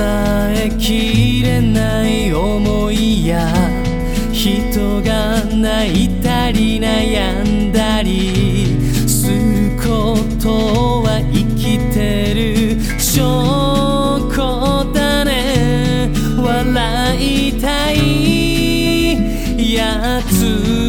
えきれない思いや人が泣いたり悩んだりすることは生きてる。証拠だね。笑いたい。やつ